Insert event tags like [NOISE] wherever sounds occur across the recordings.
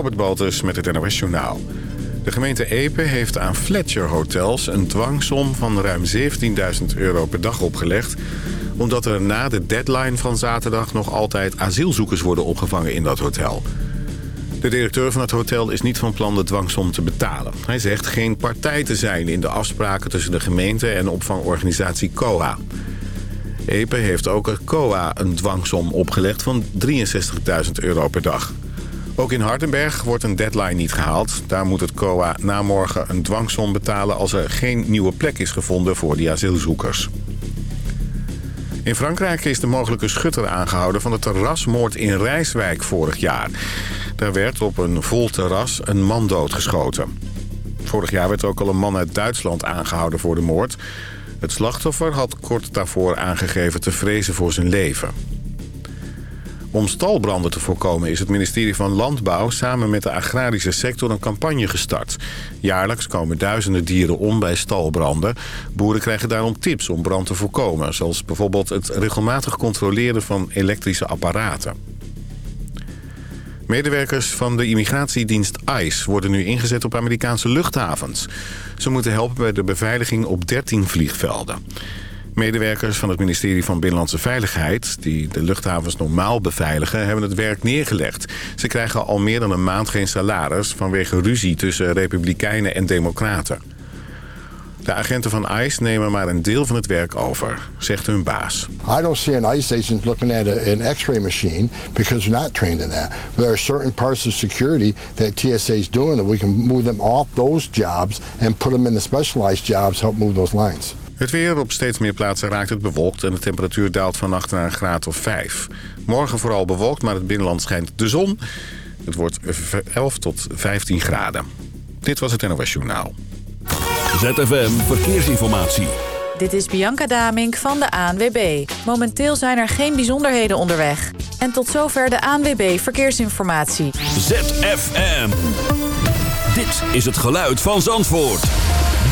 Robert Baltus met het NOS Journaal. De gemeente Epe heeft aan Fletcher Hotels een dwangsom van ruim 17.000 euro per dag opgelegd... omdat er na de deadline van zaterdag nog altijd asielzoekers worden opgevangen in dat hotel. De directeur van het hotel is niet van plan de dwangsom te betalen. Hij zegt geen partij te zijn in de afspraken tussen de gemeente en opvangorganisatie COA. Epe heeft ook COA een dwangsom opgelegd van 63.000 euro per dag. Ook in Hardenberg wordt een deadline niet gehaald. Daar moet het COA na morgen een dwangsom betalen... als er geen nieuwe plek is gevonden voor die asielzoekers. In Frankrijk is de mogelijke schutter aangehouden... van de terrasmoord in Rijswijk vorig jaar. Daar werd op een vol terras een man doodgeschoten. Vorig jaar werd ook al een man uit Duitsland aangehouden voor de moord. Het slachtoffer had kort daarvoor aangegeven te vrezen voor zijn leven. Om stalbranden te voorkomen is het ministerie van Landbouw samen met de agrarische sector een campagne gestart. Jaarlijks komen duizenden dieren om bij stalbranden. Boeren krijgen daarom tips om brand te voorkomen, zoals bijvoorbeeld het regelmatig controleren van elektrische apparaten. Medewerkers van de immigratiedienst ICE worden nu ingezet op Amerikaanse luchthavens. Ze moeten helpen bij de beveiliging op 13 vliegvelden. Medewerkers van het ministerie van Binnenlandse Veiligheid... die de luchthavens normaal beveiligen, hebben het werk neergelegd. Ze krijgen al meer dan een maand geen salaris... vanwege ruzie tussen republikeinen en democraten. De agenten van ICE nemen maar een deel van het werk over, zegt hun baas. I don't see an ICE agent looking at an x-ray machine because we're not trained in that. There are certain parts of security that TSA is doing that we can move them off those jobs and put them in the specialized jobs help move those lines. Het weer op steeds meer plaatsen raakt het bewolkt en de temperatuur daalt vannacht naar een graad of 5. Morgen vooral bewolkt, maar het binnenland schijnt de zon. Het wordt 11 tot 15 graden. Dit was het NOS Journaal. ZFM Verkeersinformatie. Dit is Bianca Damink van de ANWB. Momenteel zijn er geen bijzonderheden onderweg. En tot zover de ANWB Verkeersinformatie. ZFM. Dit is het geluid van Zandvoort.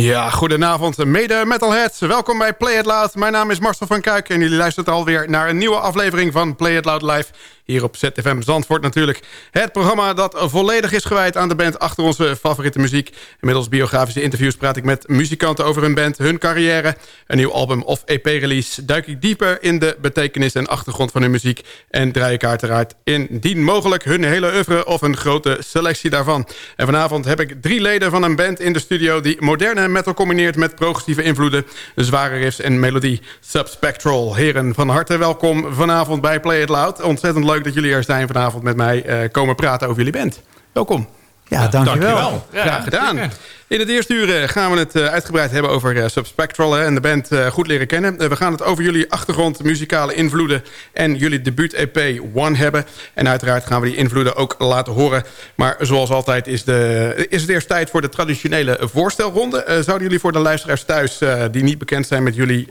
Ja, goedenavond mede metalheads. Welkom bij Play It Loud. Mijn naam is Marcel van Kuik en jullie luisteren alweer naar een nieuwe aflevering van Play It Loud Live. Hier op ZFM Zandvoort natuurlijk. Het programma dat volledig is gewijd aan de band achter onze favoriete muziek. Inmiddels biografische interviews praat ik met muzikanten over hun band, hun carrière. Een nieuw album of EP-release. Duik ik dieper in de betekenis en achtergrond van hun muziek. En draai ik uiteraard indien mogelijk hun hele oeuvre of een grote selectie daarvan. En vanavond heb ik drie leden van een band in de studio... die moderne metal combineert met progressieve invloeden. Zware riffs en melodie. Subspectral. Heren, van harte welkom vanavond bij Play It Loud. Ontzettend leuk dat jullie er zijn vanavond met mij uh, komen praten over jullie band. Welkom. Ja, dankjewel. dankjewel. Ja, Graag gedaan. In het eerste uur eh, gaan we het uh, uitgebreid hebben over uh, Subspectral en de band goed leren kennen. we gaan het over jullie achtergrond, muzikale invloeden en jullie debuut-EP One hebben. En uiteraard gaan we die invloeden ook laten horen. Maar zoals altijd is, de, is het eerst tijd voor de traditionele voorstelronde. zouden jullie voor de luisteraars thuis die niet bekend zijn met jullie...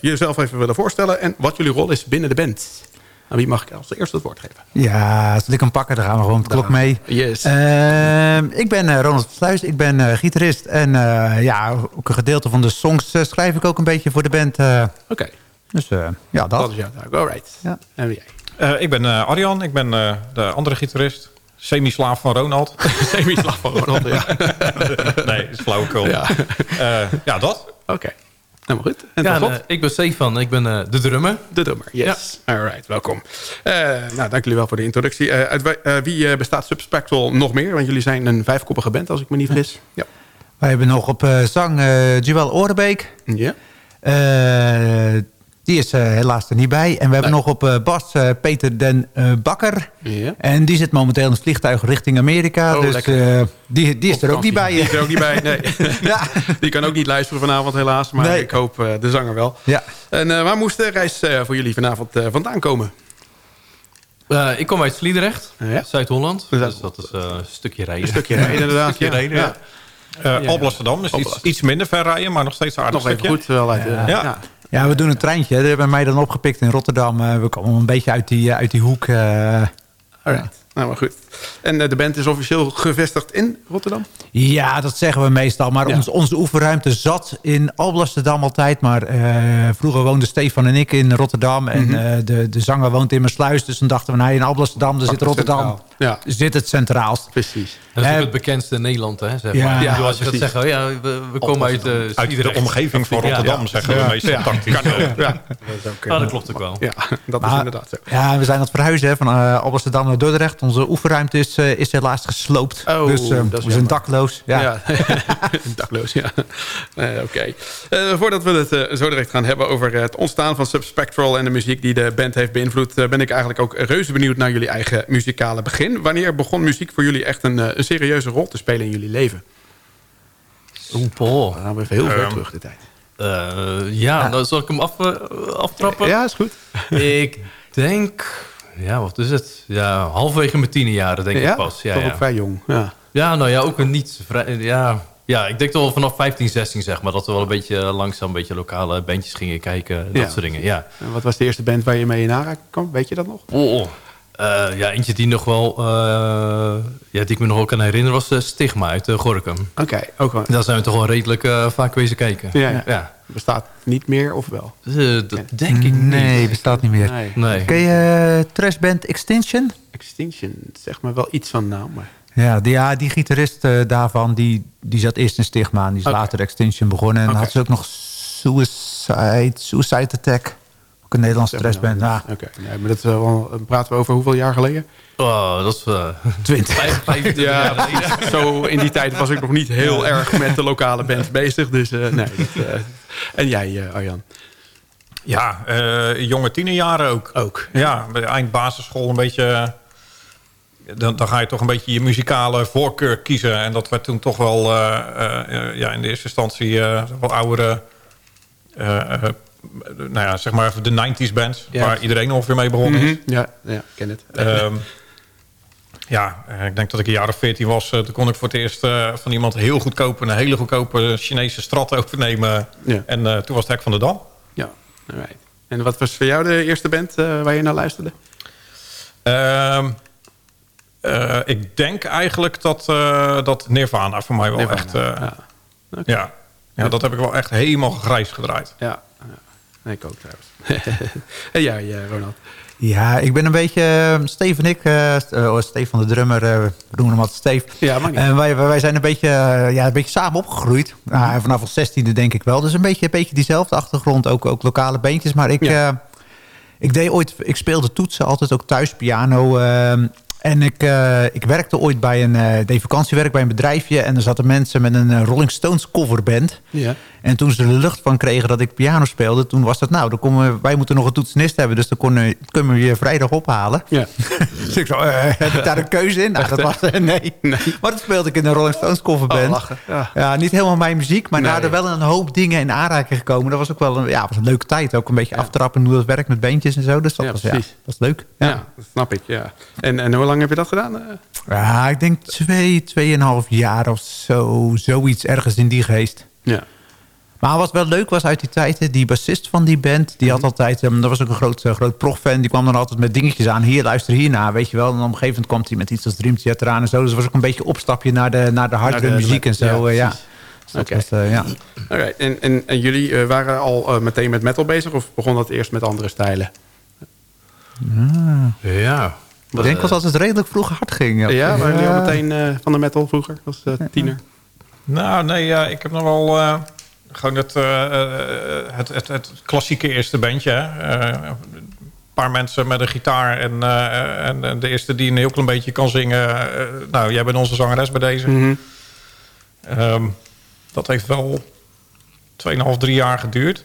jezelf even willen voorstellen en wat jullie rol is binnen de band? Aan wie mag ik als eerste het woord geven? Ja, als ik hem pakken, dan gaan we gewoon de klok mee. Yes. Uh, ik ben uh, Ronald Sluis, ik ben uh, gitarist. En ja, ook een gedeelte van de songs schrijf ik ook een beetje voor de band. Oké. Okay. Dus ja, dat. Dat is jouw taak. All right. Ja. En wie jij? ik ben Arjan, ik ben de andere gitarist. Semi-slaaf van Ronald. [LAUGHS] Semi-slaaf van Ronald, ja. [LAUGHS] nee, is flauwekul. Ja. ja, dat. Oké. Helemaal goed. En ja, uh, ik ben Stefan, ik ben uh, de drummer. De drummer, yes. Ja. Alright, welkom. Uh, nou, dank jullie wel voor de introductie. uit wie bestaat Subspectral nog meer? Want jullie zijn een vijfkoppige band, als ik me niet vergis. Ja. Wij hebben nog op zang Joël Orenbeek. Ja. Die is uh, helaas er niet bij. En we hebben nog op uh, Bas uh, Peter den Bakker. Ja. En die zit momenteel in het vliegtuig richting Amerika. Oh, dus die, die is er ook niet bij. Die is er ook niet bij, nee. [LAUGHS] ja. Die kan ook niet luisteren vanavond helaas. Maar nee. ik hoop de zanger wel. Ja. En waar moest de reis voor jullie vanavond vandaan komen? ik kom uit Sliedrecht, ja. Zuid-Holland. Dus dat is een stukje rijden. Een stukje rijden [LAUGHS] inderdaad. Een stukje rijden, ja. ja. Uh, Alblasserdam is iets, iets, minder ver rijden, maar nog steeds aardig Nog even goed wel uit. Ja. ja. Ja, we doen een treintje. Dat hebben mij dan opgepikt in Rotterdam. Uh, we komen een beetje uit die, uit die hoek. Uh, Alright. Nou, maar goed. En de band is officieel gevestigd in Rotterdam? Ja, dat zeggen we meestal. Maar ja. ons, onze oefenruimte zat in Alblasserdam altijd. Maar uh, vroeger woonden Stefan en ik in Rotterdam. En mm -hmm. uh, de, de zanger woont in Maassluis. Dus dan dachten we, nee, in Alblasserdam zit Rotterdam. Ja. Zit het centraalst. Precies. Dat is het bekendste in Nederland, hè? Zeg ja. maar. Ja, als je dat zegt, oh, ja, we, we komen uit, uh, uit de omgeving van Rotterdam, ja. zeggen we meestal. Ja. Ja. Ja. Dat, dat klopt ook wel. Ja, dat maar, is inderdaad zo. Ja, we zijn aan het verhuizen hè, van uh, Alblasserdam naar Dordrecht. Onze oefenruimte is, uh, is helaas gesloopt. Oh, dus we zijn dakloos. Ja. ja. [LAUGHS] dakloos, ja. Uh, Oké. Okay. Uh, voordat we het zo direct gaan hebben over het ontstaan van Subspectral... en de muziek die de band heeft beïnvloed... ben ik eigenlijk ook reuze benieuwd naar jullie eigen muzikale begin. Wanneer begon muziek voor jullie echt een, een serieuze rol te spelen in jullie leven? Oeh, Paul. Dan gaan we heel ver um, terug de tijd. ja, ja, dan zal ik hem af, aftrappen. Ja, is goed. ik denk... Ja, wat is het? Ja, halverwege mijn tiener jaren denk ja? ik pas. Ja, toch ja. ook vrij jong. Ja. ja, nou ja, ook een niet vrij... Ja, ja, ik denk toch wel vanaf 15, 16 zeg maar... dat we wel een beetje langzaam een beetje lokale bandjes gingen kijken. Dat ja. soort dingen, ja. En wat was de eerste band waar je mee in aanraking kwam? Weet je dat nog? Oh, uh, ja, eentje die nog wel... Uh, ja, die ik me nog wel kan herinneren was uh, Stigma uit uh, Gorkum. Oké, okay, ook wel. Daar zijn we toch wel redelijk vaak wezen kijken. Ja, ja. ja. Bestaat niet meer of wel? dat denk ik niet. Nee, bestaat niet meer. Nee. nee. Ken je trashband Extinction? Extinction, zeg maar wel iets van naam, maar... Ja, die, ja, die gitarist uh, daarvan, die, die zat eerst in Stigma. En die is okay. later Extinction begonnen. En okay. had ze ook nog Suicide, Suicide Attack. Een Nederlandse trashband. Ja. Oké, okay. nee, maar dat uh, wel, praten we over hoeveel jaar geleden? Oh, dat is... Uh, 20. 25 ja, jaar Zo in die tijd was ik nog niet heel erg met de lokale band bezig. Dus nee. Dat, en jij, Arjan? Ja, jonge tienerjaren ook. Ook. Ja, eind basisschool een beetje dan, dan, ga je toch een beetje je muzikale voorkeur kiezen. En dat werd toen toch wel uh, uh, ja, in de eerste instantie uh, wat oudere nou ja, zeg maar even de 90s bands. Ja. Waar iedereen ongeveer mee begonnen is. Mhm. Ja, ja, ken het. Ehm, ja, eh, ik denk dat ik een jaar of 14 was. eh, toen kon ik voor het eerst eh, van iemand heel goedkoop... een hele goedkope Chinese strat overnemen. Ja. En toen was het Hek van de Dam. Ja, alright. En wat was voor jou de eerste band waar je naar luisterde? Ehm, eh, ik denk eigenlijk dat, dat Nirvana voor mij wel Nirvana, echt... ja. ja. Ja, dat heb ik wel echt helemaal grijs gedraaid. Ja. Nee, ik ook trouwens. [LAUGHS] en jij, ja, Ronald? Ja, ik ben een beetje... eh, Steve en ik, eh, St- eh, Stefan de drummer, eh, we noemen hem altijd Steve. Ja, mag niet. En wij, wij zijn een beetje, eh, ja, een beetje samen opgegroeid. Nou, vanaf ons zestiende denk ik wel. Dus een beetje, een beetje diezelfde achtergrond, ook, ook lokale beentjes. Maar ik, Ja. eh, ik deed ooit, ik speelde toetsen altijd ook thuis, piano. eh, en ik, eh, ik werkte ooit bij een, eh deed vakantiewerk bij een bedrijfje. En er zaten mensen met een eh, Rolling Stones coverband. Ja. En toen ze er lucht van kregen dat ik piano speelde... toen was dat nou, dan komen wij moeten nog een toetsenist hebben... dus dan kon, kunnen we je vrijdag ophalen. Ja. [LAUGHS] dus ik zo, eh, heb ik daar een keuze in? Nou, dat was, eh, nee. Maar dat speelde ik in een Rolling Stones coverband. Oh. Ja. Ja, niet helemaal mijn muziek, maar Nee. daar er wel een hoop dingen in aanraking gekomen. Dat was ook wel een, ja, was een leuke tijd. Ook een beetje aftrappen hoe dat werkt met beentjes en zo. Dus dat Ja, was, ja, dat was leuk. Ja. Dat snap ik, ja. En, en hoe lang heb je dat gedaan? Eh, Ja, ik denk twee, tweeënhalf jaar of zo. Zoiets ergens in die geest. Ja. Maar wat wel leuk was uit die tijd, hè, die bassist van die band... die had Mhm. altijd, um, dat was ook een groot, uh, groot prof-fan... die kwam dan altijd met dingetjes aan. Hier, luister hierna, weet je wel. En op een gegeven moment kwam hij met iets als Dream Theater aan en zo. Dus het was ook een beetje opstapje naar de, naar de Naar de- hardere de muziek en zo. ja, eh, Ja. Dus Oké. was, eh, ja. Alright. En, en, en jullie eh, waren al eh, meteen met metal bezig? Of begon dat eerst met andere stijlen? Ja. Ik denk wel dat het redelijk vroeg hard ging. Ja, waren jullie al meteen eh, van de metal vroeger? Als eh, tiener? Nou, nee, ja, ik heb nog wel eh, gewoon het, eh, eh, het, het, het klassieke eerste bandje. hè. Eh, een paar mensen met een gitaar en, en, de eerste die een heel klein beetje kan zingen. nou, jij bent onze zangeres bij deze. Mhm. Ehm, dat heeft wel 2,5, 3 jaar geduurd.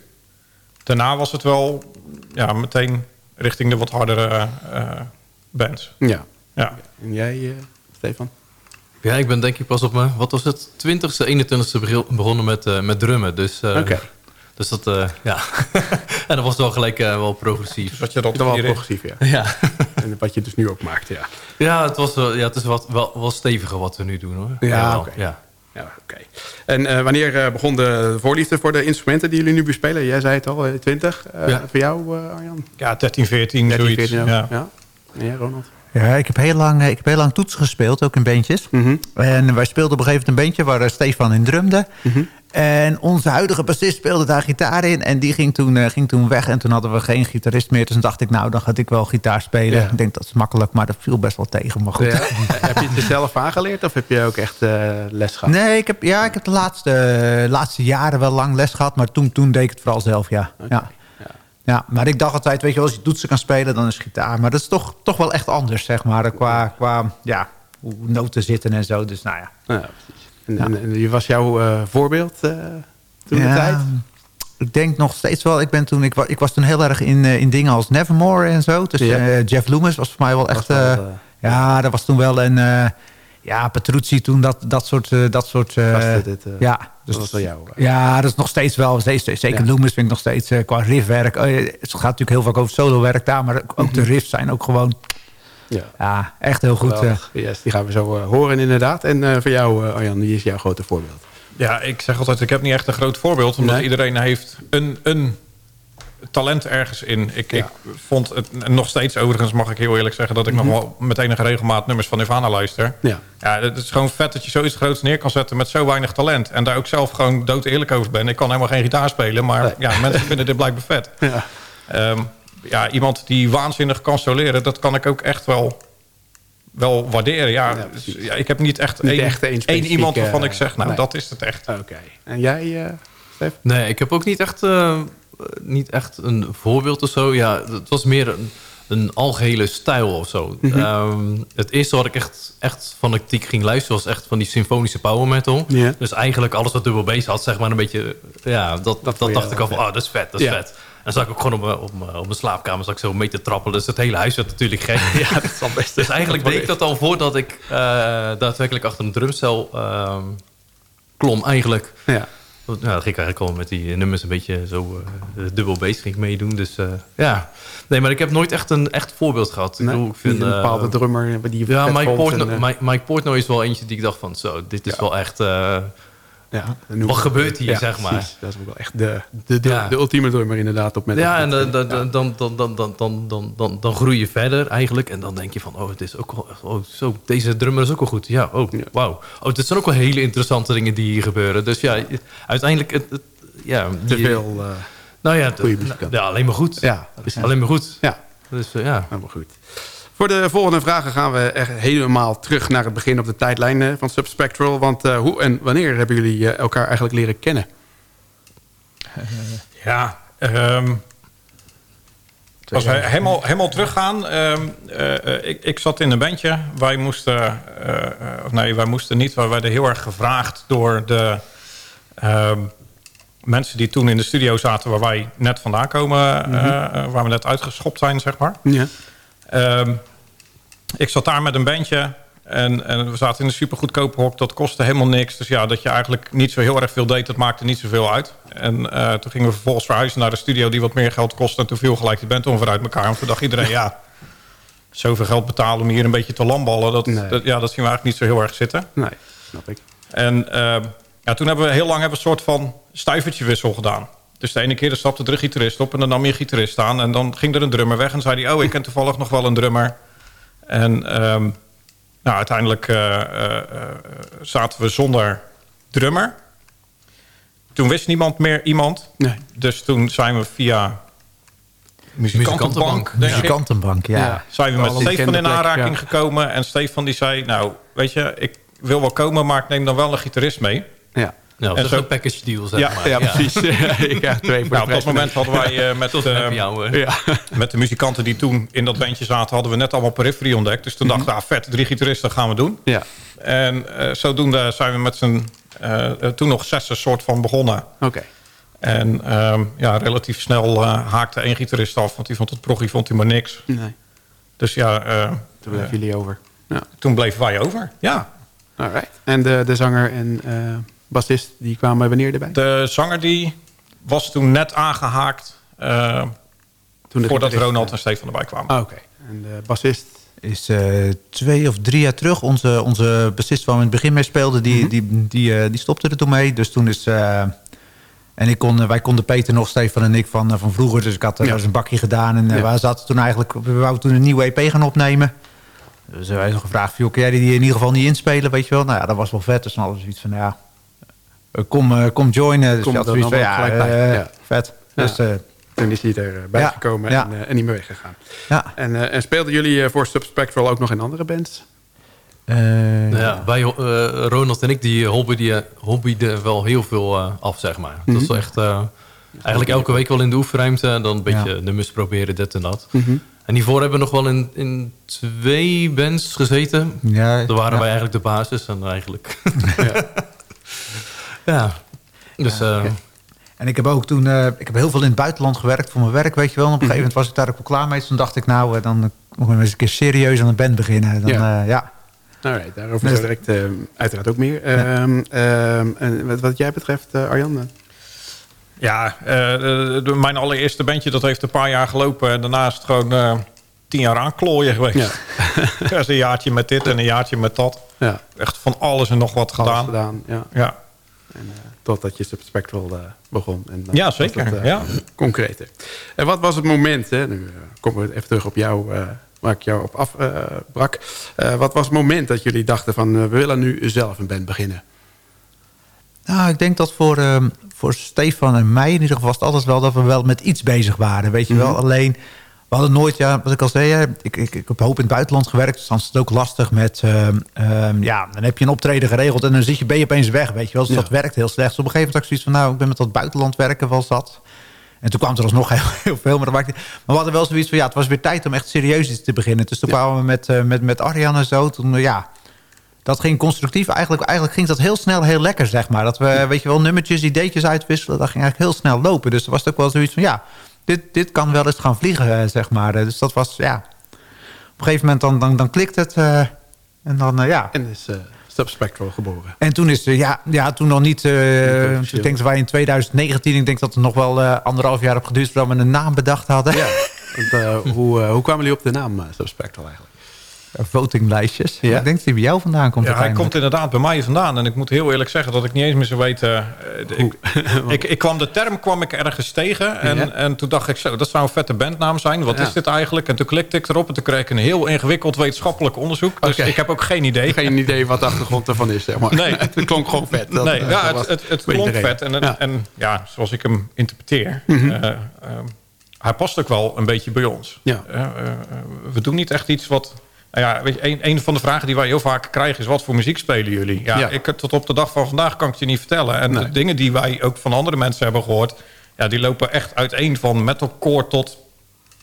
Daarna was het wel ja, meteen richting de wat hardere bands. Ja. Ja. En jij, Stefan? Ja, ik ben denk ik pas op mijn, wat was het, 20ste, 21ste begil- begonnen met, eh, met drummen. Dus, eh, Oké. dus dat, eh, ja. [LAUGHS] en dat was wel gelijk eh, wel progressief. Dus wat je dat Dat was wel progressief, ja. Ja, [LAUGHS] En wat je dus nu ook maakt, ja. ja, het, was wel, ja het is wat, wel, wel steviger wat we nu doen hoor. Ja, oké. ja. Ja, oké. En eh, wanneer eh, begon de voorliefde voor de instrumenten die jullie nu bespelen? Jij zei het al, eh, 20. Eh, Ja. Voor jou, eh, Arjan? Ja, 13, 14, 13, zoiets. 14 ook. ja. ja. Jij, Ronald? Ja, ik heb heel lang, eh, ik heb heel lang toetsen gespeeld, ook in bandjes. Mhm. En wij speelden op een gegeven moment een bandje waar eh, Stefan in drumde. Mhm. En onze huidige bassist speelde daar gitaar in. En die ging toen, eh, ging toen weg. En toen hadden we geen gitarist meer. Dus toen dacht ik, nou, dan ga ik wel gitaar spelen. Ja. Ik denk dat is makkelijk, maar dat viel best wel tegen. Maar goed. Ja. [LAUGHS] heb je het jezelf aangeleerd of heb je ook echt les gehad? Nee, ik heb, ja, ik heb de laatste, laatste jaren wel lang les gehad. Maar toen, toen deed ik het vooral zelf, ja. ja. Ja. Ja, maar ik dacht altijd, weet je wel, als je toetsen kan spelen, dan is gitaar. Maar dat is toch, toch wel echt anders, zeg maar. Qua, qua ja, hoe noten zitten en zo. Dus nou ja. Ja. En, en, en wie was jouw eh, voorbeeld eh, toen de Ja, tijd? Ik denk nog steeds wel. Ik, ben toen, ik, wa- ik was toen heel erg in, eh, in dingen als Nevermore en zo. Dus Jeff Loomis was voor mij wel echt... wel, ja, dat was toen wel een... ja, Petrucci toen, dat, dat soort... eh, dat soort eh, dit, eh, ja, dat was wel jou. ja, dat is nog steeds wel. Steeds, zeker Ja. Loomis vind ik nog steeds eh, qua riffwerk. het gaat natuurlijk heel vaak over solowerk daar. Maar ook de riffs zijn ook gewoon... Ja. Ja, echt heel goed. Yes, die gaan we zo horen inderdaad. En eh, voor jou, eh, Arjan, wie is jouw grote voorbeeld? Ja, ik zeg altijd, ik heb niet echt een groot voorbeeld. Omdat Nee. iedereen heeft een, een talent ergens in. Ik, Ja. ik vond het en nog steeds, overigens mag ik heel eerlijk zeggen... dat ik nog wel met enige regelmaat nummers van Nirvana luister. Ja. Ja, het is gewoon vet dat je zoiets groots neer kan zetten met zo weinig talent. En daar ook zelf gewoon dood eerlijk over ben. Ik kan helemaal geen gitaar spelen, maar Nee. ja, mensen vinden dit blijkbaar vet. [LAUGHS] Ja. Ehm, ja, iemand die waanzinnig kan soleren, dat kan ik ook echt wel, wel waarderen. Ja, Ja, dus, ja, ik heb niet echt Niet één, echt één één specifiek, iemand waarvan ik zeg, nou, nee. dat is het echt. Oké. En jij, eh Stef? Nee, ik heb ook niet echt, eh, niet echt een voorbeeld of zo. Ja, het was meer een, een algehele stijl of zo. Mhm. Ehm, het eerste wat ik echt, echt fanatiek ging luisteren... was echt van die symfonische power metal. Dus eigenlijk alles wat dubbel bass had, zeg maar een beetje... Ja, dat, dat, je dacht ik al van, oh, dat is vet, dat is vet. En zag ik ook gewoon op mijn, op mijn, op mijn slaapkamer zag ik zo mee te trappelen. Dus het hele huis werd natuurlijk gek. [LAUGHS] Ja, dat is al best. [LAUGHS] Dus eigenlijk deed ik [LAUGHS] dat al voordat ik eh, daadwerkelijk achter een drumcel ehm, klom eigenlijk. Ja. Nou, dan ging ik eigenlijk al met die nummers een beetje zo uh, dubbel bezig ging ik meedoen. Dus uh, ja, nee, maar ik heb nooit echt een echt voorbeeld gehad. Nee, ik, bedoel, ik vind een bepaalde drummer die Ja, Mike, Portno en, Mike, Mike Portnoy is wel eentje die ik dacht van, zo, dit is ja. wel echt ja, wat gebeurt hier, zeg maar. Dat is ook wel echt de, de, de, ultieme drummer inderdaad. Op met ja, en dan, dan, dan, dan, dan, dan, dan, dan groei je verder eigenlijk. En dan denk je van, oh, het is ook wel, oh zo, deze drummer is ook wel goed. Ja, oh, wauw. Oh, het zijn ook wel hele interessante dingen die hier gebeuren. Dus ja, uiteindelijk... Het, ja, Te veel... Uh, nou ja, nou, ja, alleen maar goed. Ja, alleen maar goed. Ja. Dus uh, ja. Helemaal goed. Voor de volgende vragen gaan we echt helemaal terug naar het begin op de tijdlijn van Subspectral. Want uh, hoe en wanneer hebben jullie uh, elkaar eigenlijk leren kennen? [LAUGHS] Ja, um, als we helemaal, helemaal teruggaan. Um, ik, ik, zat in een bandje. Wij moesten, of nee, wij moesten niet. Wij werden heel erg gevraagd door de um, mensen die toen in de studio zaten... waar wij net vandaan komen, mm -hmm. waar we net uitgeschopt zijn, zeg maar. Ja. Um, ik zat daar met een bandje en, en we zaten in een supergoedkope hok. Dat kostte helemaal niks. Dus ja, dat je eigenlijk niet zo heel erg veel deed, dat maakte niet zoveel uit. En uh, toen gingen we vervolgens verhuizen naar de studio die wat meer geld kostte. En toen viel gelijk die band onver uit elkaar. En toen dacht iedereen, [LAUGHS] ja, zoveel geld betalen om hier een beetje te lamballen. Dat, nee. dat, ja, dat zien we eigenlijk niet zo heel erg zitten. Nee, snap ik. En uh, ja, toen hebben we heel lang hebben een soort van stuivertje wissel gedaan. Dus de ene keer stapte er een gitarist op en dan nam je een gitarist aan. En dan ging er een drummer weg en zei hij... oh, ik ken toevallig nog wel een drummer. En um, nou, uiteindelijk uh, uh, zaten we zonder drummer. Toen wist niemand meer iemand. Nee. Dus toen zijn we via muzikantenbank... Muzikantenbank, ja. ja. Zijn we met Stefan in aanraking ja. gekomen. En Stefan die zei, nou, weet je, ik wil wel komen... maar ik neem dan wel een gitarist mee. Ja. Nou, dat is een package deal, zeg ja, maar. Ja, precies. [LAUGHS] ik krijg twee voor nou, op dat moment hadden wij uh, met, [LAUGHS] uh, jou, ja. [LAUGHS] met de muzikanten die toen in dat bandje zaten... hadden we net allemaal peripherie ontdekt. Dus toen Mhm. dachten we, ah, vet, drie gitaristen gaan we doen. Ja. En uh, zodoende zijn we met z'n... toen nog zes soort van begonnen. Oké. Okay. En um, ja, relatief snel haakte één gitarist af. Want die vond het proggie vond hij maar niks. Nee. Dus ja... toen bleven jullie over. Ja. Toen bleven wij over, ja. Alright. En de, de zanger en bassist, die kwamen wanneer erbij? De zanger die was toen net aangehaakt... Uh, toen voordat Ronald en Stefan erbij kwamen. Ah, Oké. Okay. En de bassist? Is uh, twee of drie jaar terug. Onze, onze bassist waar we in het begin mee speelden... die, mm -hmm. die, die, uh, die stopte er toen mee. Dus toen is... en ik kon, wij konden Peter nog, Stefan en ik van, van vroeger. Dus ik had er ja. eens een bakje gedaan. En ja. we zaten toen eigenlijk... We wouden toen een nieuwe EP gaan opnemen. Dus wij hebben gevraagd... Joh, kun jij die in ieder geval niet inspelen? Weet je wel? Nou ja, dat was wel vet. Dus dan hadden we zoiets van... Ja, kom, uh, kom joinen. Dus kom zoiets van, ja, uh, ja, vet. Ja. Dus, uh, toen is hij erbij ja, gekomen ja. en, en, niet meer weggegaan. Ja. En, en speelden jullie voor Subspectral ook nog in andere bands? nou ja, wij, Ronald en ik, die hobbyden, hobbyden wel heel veel af, zeg maar. Mm -hmm. Dat is wel echt... eigenlijk elke week wel in de oefenruimte. En dan een beetje nummers proberen, dit en dat. Mm -hmm. En hiervoor hebben we nog wel in, in twee bands gezeten. Ja, Daar waren wij eigenlijk de basis. En eigenlijk... [LAUGHS] ja. Dus... Ja, okay. uh, en ik heb ook toen... Uh, ik heb heel veel in het buitenland gewerkt voor mijn werk, weet je wel. En op een gegeven moment was ik daar ook wel klaar mee. Dus toen dacht ik, nou, uh, dan moeten we eens een keer serieus aan een band beginnen. Dan, ja. ja. Alright, daarover dus, direct uiteraard ook meer. Ja. en wat, wat jij betreft, Arjan? Ja, de, mijn allereerste bandje, dat heeft een paar jaar gelopen. En daarna is het gewoon tien jaar aanklooien geweest. Ja. [LAUGHS] Een jaartje met dit en een jaartje met dat. Ja. Echt van alles en nog wat alles gedaan. gedaan ja. ja. En, uh, totdat je Subspectral uh, begon. En, uh, ja, zeker. Dat, ja. Concreter. En wat was het moment, hè? nu komen we even terug op jou, waar ik jou op afbrak. wat was het moment dat jullie dachten van, we willen nu zelf een band beginnen? Nou, ik denk dat voor, uh, voor Stefan en mij in ieder geval was het altijd wel dat we wel met iets bezig waren. Weet je Mhm. wel, alleen we hadden nooit, ja, wat ik al zei, ik, ik, ik heb hoop in het buitenland gewerkt. Dus dan is het ook lastig met, uh, uh, ja, dan heb je een optreden geregeld en dan zit je, ben je opeens weg, weet je wel. Dus Ja. dat werkt heel slecht. Dus op een gegeven moment had ik zoiets van, nou, ik ben met dat buitenland werken wel zat. En toen kwam er alsnog [LAUGHS] heel, heel veel, maar dat maakte Maar we hadden wel zoiets van, ja, het was weer tijd om echt serieus iets te beginnen. Dus toen Ja. kwamen we met, uh, met, met Arjan en zo. Toen, uh, ja, dat ging constructief. Eigenlijk, eigenlijk ging dat heel snel heel lekker, zeg maar. Dat we, weet je wel, nummertjes, ideetjes uitwisselen. Dat ging eigenlijk heel snel lopen. Dus er was ook wel zoiets van, ja, dit, dit kan wel eens gaan vliegen, eh, zeg maar. Eh, Dus dat was, ja... Op een gegeven moment dan, dan, dan klikt het. eh, en dan, ja. En is Subspectral geboren. En toen is, uh, ja, ja, toen nog niet... Uh, ik denk dat wij in 2019, ik denk dat het nog wel uh, anderhalf jaar op geduurd... voordat we een naam bedacht hadden. Ja. Want, hoe, hoe kwamen jullie op de naam Subspectral eigenlijk? Votinglijstjes. Ja. Ik denk dat hij bij jou vandaan komt. Ja, hij komt inderdaad bij mij vandaan. En ik moet heel eerlijk zeggen dat ik niet eens meer zo weet... Uh, ik, [LAUGHS] ik, ik, kwam de term kwam ik ergens tegen. En, ja. en toen dacht ik zo, dat zou een vette bandnaam zijn. Wat ja. is dit eigenlijk? En toen klikte ik erop en toen kreeg ik een heel ingewikkeld wetenschappelijk onderzoek. Dus okay. ik heb ook geen idee. Geen idee wat de achtergrond ervan is, zeg maar. Nee. [LAUGHS] het klonk gewoon vet. Dat, nee, ja, het, het, het klonk vet. En, ja. en ja, zoals ik hem interpreteer... Mm -hmm. uh, uh, hij past ook wel een beetje bij ons. Ja. we doen niet echt iets wat ja, weet je, een, een van de vragen die wij heel vaak krijgen is... wat voor muziek spelen jullie? Ja, Ja. Ik, tot op de dag van vandaag kan ik het je niet vertellen. En de dingen die wij ook van andere mensen hebben gehoord... Ja, die lopen echt uiteen van metalcore tot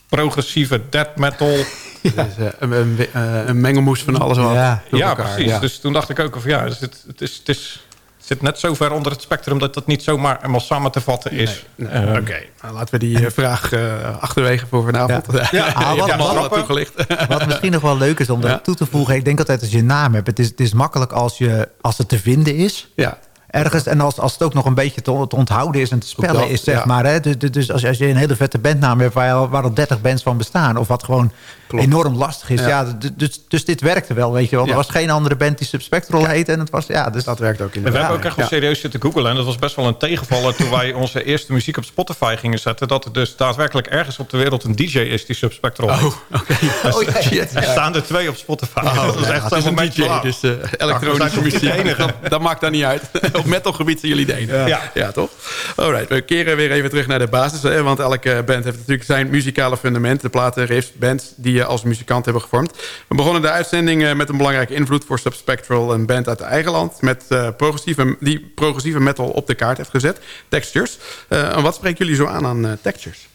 progressieve death metal. [LAUGHS] Dus, uh, een, een, een, mengelmoes van alles wat. Ja, ja precies. Dus toen dacht ik ook van ja, dus het, het, is, het is zit net zo ver onder het spectrum... dat dat niet zomaar helemaal samen te vatten is. Nee, nee. Uh, Oké, okay. nou, laten we die uh, vraag uh, achterwege voor vanavond. Ja. [LAUGHS] Ja, ah, wat, ja, wat, toegelicht. wat misschien nog wel leuk is om ja. toe te voegen... ik denk altijd als je een naam hebt... het is, het is makkelijk als, je, als het te vinden is... Ja. Ergens, en als, als het ook nog een beetje te, te onthouden is en te spellen dat, is, zeg maar. Hè? Dus, dus als, als je een hele vette bandnaam hebt waar, al, waar al 30 bands van bestaan... of wat gewoon Klopt. enorm lastig is. Ja. ja dus, dus dit werkte wel, weet je wel. Er was geen andere band die Subspectral ja. heette. En het was, ja, dus dat werkt ook in de We hebben ook echt wel serieus zitten googlen. En dat was best wel een tegenvaller toen wij [LAUGHS] onze eerste muziek op Spotify gingen zetten. Dat er dus daadwerkelijk ergens op de wereld een DJ is die Subspectral oh, [LAUGHS] okay. dus, oh. Er staan er twee op Spotify. Oh, [LAUGHS] dat is echt zo'n DJ. Wow. Dus uh, elektronische muziek. Dat, dat maakt dan niet uit. Op metalgebied zijn jullie de enige. Ja. ja, toch? Alright, we keren weer even terug naar de basis. Hè, want elke band heeft natuurlijk zijn muzikale fundament. De platen, riffs, bands die je als muzikant hebben gevormd. We begonnen de uitzending met een belangrijke invloed voor Subspectral. Een band uit eigen land. Met, uh, progressieve, die progressieve metal op de kaart heeft gezet. Textures. Uh, en wat spreken jullie zo aan aan uh, Textures?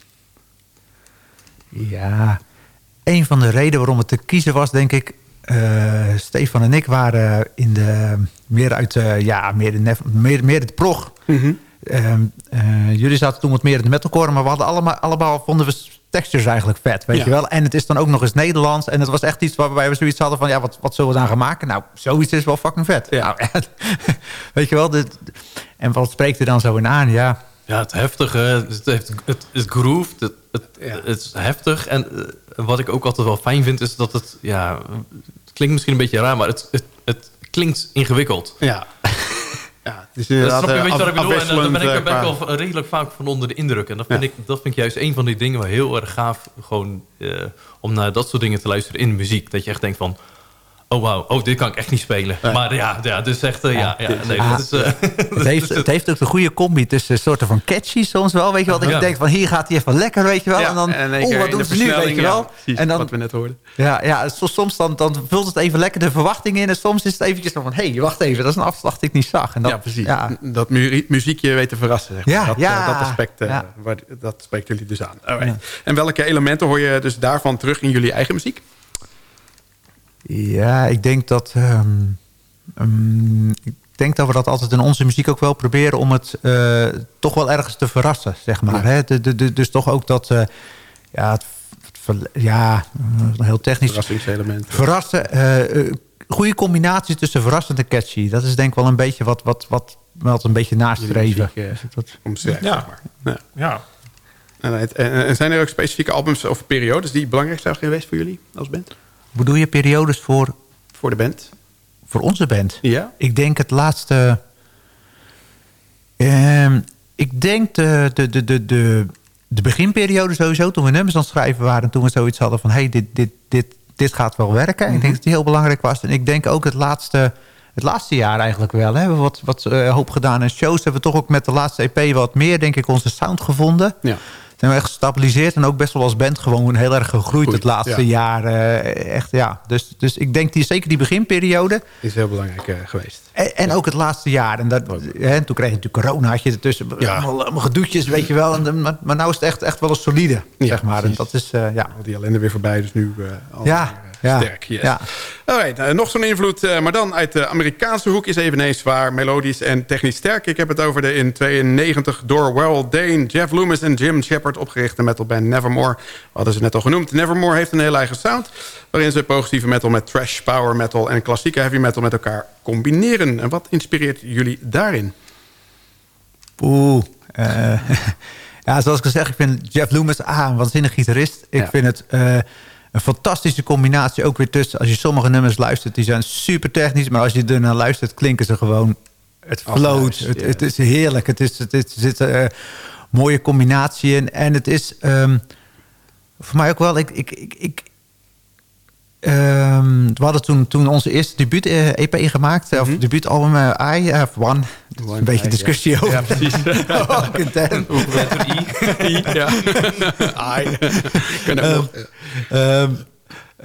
Ja, een van de redenen waarom het te kiezen was, denk ik... Stefan en ik waren in de, meer uit ja, meer, de, meer, meer het prog. Mm -hmm. jullie zaten toen wat meer in de metalcore, maar we hadden allemaal, allemaal vonden we textures eigenlijk vet, weet Ja. je wel. En het is dan ook nog eens Nederlands. En het was echt iets waarbij we zoiets hadden van... ja, wat, wat zullen we dan gaan maken? Nou, zoiets is wel fucking vet. Ja. Nou, [LAUGHS] weet je wel. Dit, en wat spreekt er dan zo in aan? Ja, Ja, het heftige, het, heeft, het, het grooved, het, het, Ja. het is heftig. En eh, wat ik ook altijd wel fijn vind, is dat het... Ja, het klinkt misschien een beetje raar, maar het, het, het klinkt ingewikkeld. Ja. [LAUGHS] ja, het is Dat inderdaad snap je een beetje wat ik bedoel. En eh, daar ben ik, afwisselend, ben ik eh, wel redelijk vaak van onder de indruk. En dat vind, Ja. ik, dat vind ik juist een van die dingen waar heel erg gaaf... Gewoon, eh, om naar dat soort dingen te luisteren in muziek. Dat je echt denkt van... Oh, wauw. Oh, dit kan ik echt niet spelen. Nee. Maar ja, ja dus echt... eh, ja, ja, nee, Ah, is, eh, [LAUGHS] het, heeft, het heeft ook een goede combi tussen soorten van catchy soms wel. Weet je wel, dat je denkt van hier gaat hij even lekker, weet je wel. Ja, en dan, en oh, wat doen ze nu, weet je wel. ja, precies, en dan, wat we net hoorden. Ja, ja so- soms dan, dan vult het even lekker de verwachting in. En soms is het eventjes van, hé, hey, wacht even. Dat is een afslag die ik niet zag. En dat, ja, precies. Ja, Dat mu muziekje weet te verrassen. Zeg maar. Ja, dat, ja. eh, dat aspect, eh, Ja. waar, dat spreekt jullie dus aan. Alright. En welke elementen hoor je dus daarvan terug in jullie eigen muziek? Ja, ik denk dat... ehm, ehm, ik denk dat we dat altijd in onze muziek ook wel proberen... om het eh, toch wel ergens te verrassen, zeg maar. Ja. Hè? De, de, de- dus toch ook dat... eh, ja, het, het ver- ja, eh, heel technisch. Verrassingselementen. Verrassen. goede combinatie tussen verrassend en catchy. Dat is denk ik wel een beetje wat, wat, wat, wat een beetje nastreven. muziek, omschrijven, Ja. zeg maar. Ja. Ja, en zijn er ook specifieke albums of periodes die belangrijk zijn geweest voor jullie als band? Bedoel je periodes voor, Voor de band? voor onze band? Ja. Ik denk het laatste... Ehm, ik denk de, de, de, de, de, de beginperiode sowieso, toen we nummers aan het schrijven waren... toen we zoiets hadden van, hey, dit, dit, dit, dit gaat wel werken. Ik denk dat die heel belangrijk was. En ik denk ook het laatste, het laatste jaar eigenlijk wel. Hè. We hebben wat, wat eh, hoop gedaan en shows. Hebben we toch ook met de laatste EP wat meer, denk ik, onze sound gevonden. Ja. Zijn we echt gestabiliseerd en ook best wel als band gewoon heel erg gegroeid Goed, het laatste ja. jaar. eh, echt, ja. Dus, dus ik denk die, zeker die beginperiode. Is heel belangrijk eh, geweest. En, en ook het laatste jaar. En, dat, hè, en toen kreeg je natuurlijk corona, had je ertussen. Ja. Allemaal, allemaal gedoetjes, weet je wel. En, de- maar, maar nou is het echt, echt wel een solide, zeg maar. En dat is, eh, ja. Al die ellende weer voorbij, dus nu al Ja, weer, ja, sterk. Yes. ja. Alright, uh, nog zo'n invloed, uh, maar dan uit de Amerikaanse hoek... is eveneens zwaar, melodisch en technisch sterk. Ik heb het over de in 92 door Well Dane, Jeff Loomis en Jim Shepard... opgerichte metalband Nevermore. Hadden ze net al genoemd. Nevermore heeft een heel eigen sound... waarin ze progressieve metal met trash, power metal... en klassieke heavy metal met elkaar combineren. En wat inspireert jullie daarin? Oeh, uh, [LAUGHS] ja, zoals ik al zeg, ik vind Jeff Loomis ah, een waanzinnig gitarist. Ik ja. vind het uh, een fantastische combinatie ook weer tussen... als je sommige nummers luistert, die zijn super technisch... maar als je er naar luistert, klinken ze gewoon... het float, het, het, is heerlijk. Het, is, het, is, er zit een uh, mooie combinatie in. En het is um, voor mij ook wel... Ik, ik, ik, ik, Um, we hadden toen, toen onze eerste debuut-EP uh, gemaakt. Mm -hmm. Of debuutalbum uh, I Have One. Dat is een beetje discussie over. Ja, precies. [LAUGHS] I. Ja. [LAUGHS] I. um,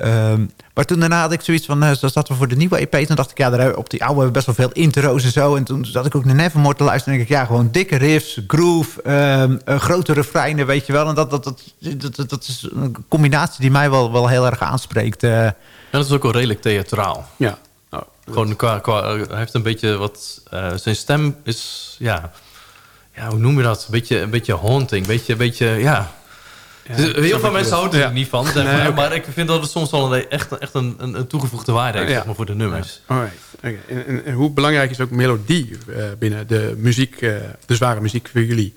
um, maar toen daarna had ik zoiets van... Uh, zo zaten we voor de nieuwe EP. Toen dacht ik, ja, daar, op die oude hebben we best wel veel intro's en zo. En toen zat ik ook naar Nevermore te luisteren. En denk ik, ja, gewoon dikke riffs, groove, um, uh, grote refreinen, weet je wel. En dat, dat, dat, dat, dat is een combinatie die mij wel, wel heel erg aanspreekt. Uh. En dat is ook wel redelijk theatraal. Ja. Oh, gewoon qua, qua, hij heeft een beetje wat... Uh, zijn stem is, ja... Ja, hoe noem je dat? Een beetje, een beetje haunting. Een beetje, een beetje, ja... Dus heel veel mensen houden er niet van, zeg maar. Nee, okay. maar ik vind dat het soms wel een, echt, echt een, een, toegevoegde waarde heeft zeg maar, voor de nummers. Alright. Okay. En, en, en, hoe belangrijk is ook melodie uh, binnen de muziek, uh, de zware muziek voor jullie?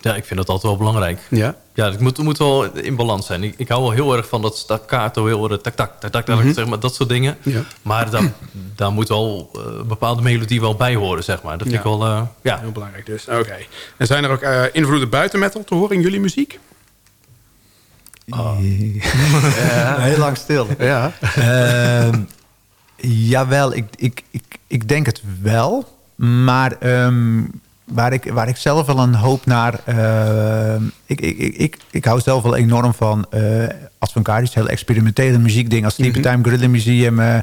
Ja, ik vind dat altijd wel belangrijk. Ja? Ja, het moet, moet wel in balans zijn. Ik, ik hou wel heel erg van dat staccato, heel erg tak, tak, tak, tak, tak mm -hmm. zeg maar, dat soort dingen. Ja. Maar daar, daar moet wel uh, een bepaalde melodie wel bij horen, zeg maar. Dat vind ja. ik wel, uh, ja. Heel belangrijk dus, oké. Okay. En zijn er ook uh, invloeden buiten metal te horen in jullie muziek? [LAUGHS] Oh. ja. Heel lang stil. Ja. Uh, jawel, ik, ik, ik, ik denk het wel. Maar um, waar, ik, waar ik zelf wel een hoop naar... Uh, ik, ik, ik, ik hou zelf wel enorm van... Uh, Advancardis, heel experimentele muziekdingen... als Sleepy Time, Gorilla Museum... Uh,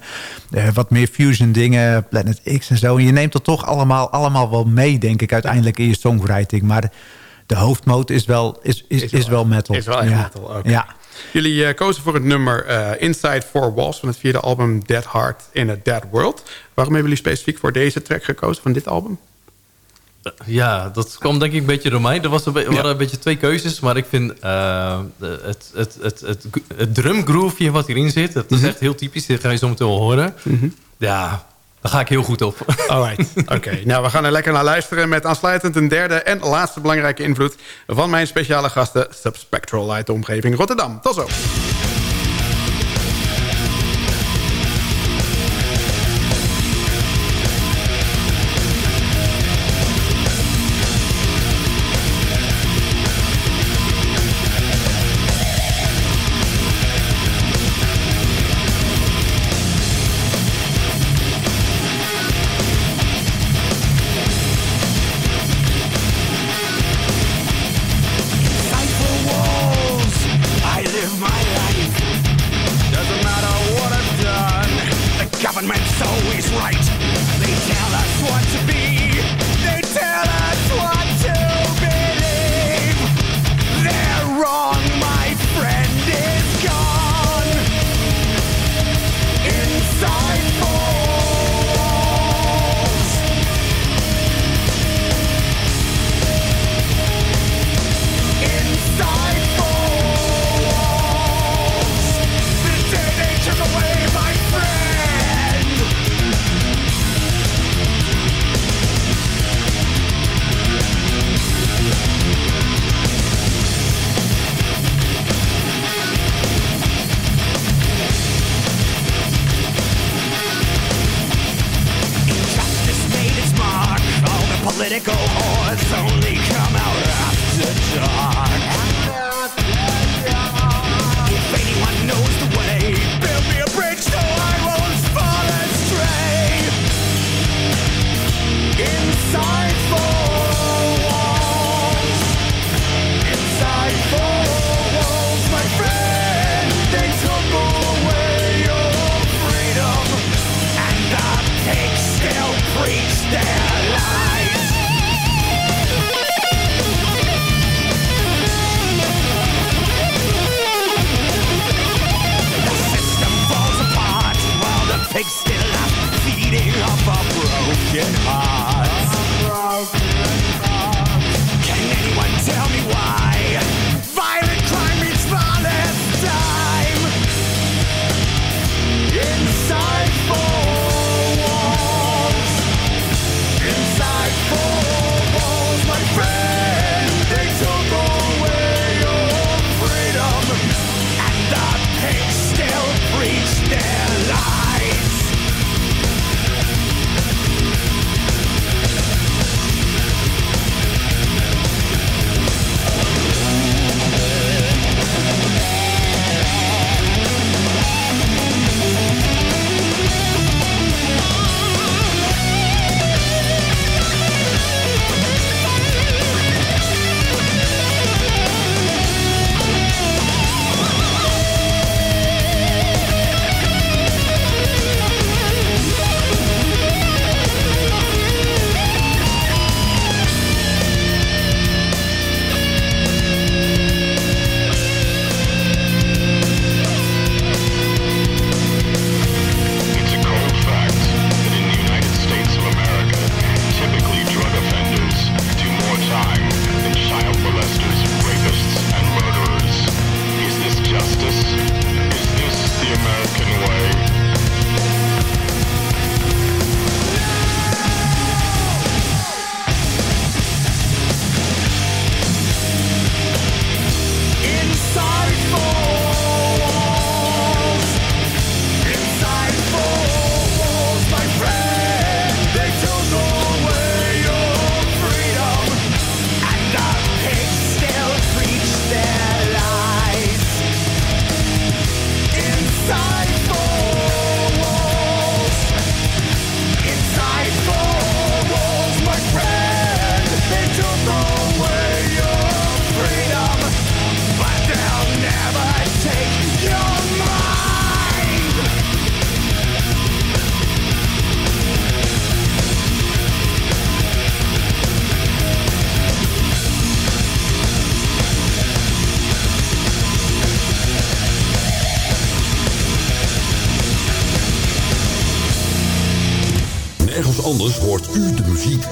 wat meer fusion dingen, Planet X en zo. En je neemt dat toch allemaal, allemaal wel mee, denk ik... uiteindelijk in je songwriting. Maar de hoofdmoot is wel, is, is, is, is wel metal. Is wel echt ja. metal, okay. Ja. Jullie uh, kozen voor het nummer uh, Inside Four Walls... van het vierde album Dead Heart in a Dead World. Waarom hebben jullie specifiek voor deze track gekozen van dit album? Ja, dat kwam denk ik een beetje door mij. Er was een waren ja. een beetje twee keuzes. Maar ik vind uh, het, het, het, het, het drumgroove wat hierin zit... dat is mm -hmm. echt heel typisch. Dit ga je zo meteen wel horen. Mm -hmm. Ja, daar ga ik heel goed op. [LAUGHS] Alright, oké. Nou, we gaan er lekker naar luisteren... met aansluitend een derde en laatste belangrijke invloed... van mijn speciale gasten Subspectral uit de omgeving Rotterdam. Tot zo.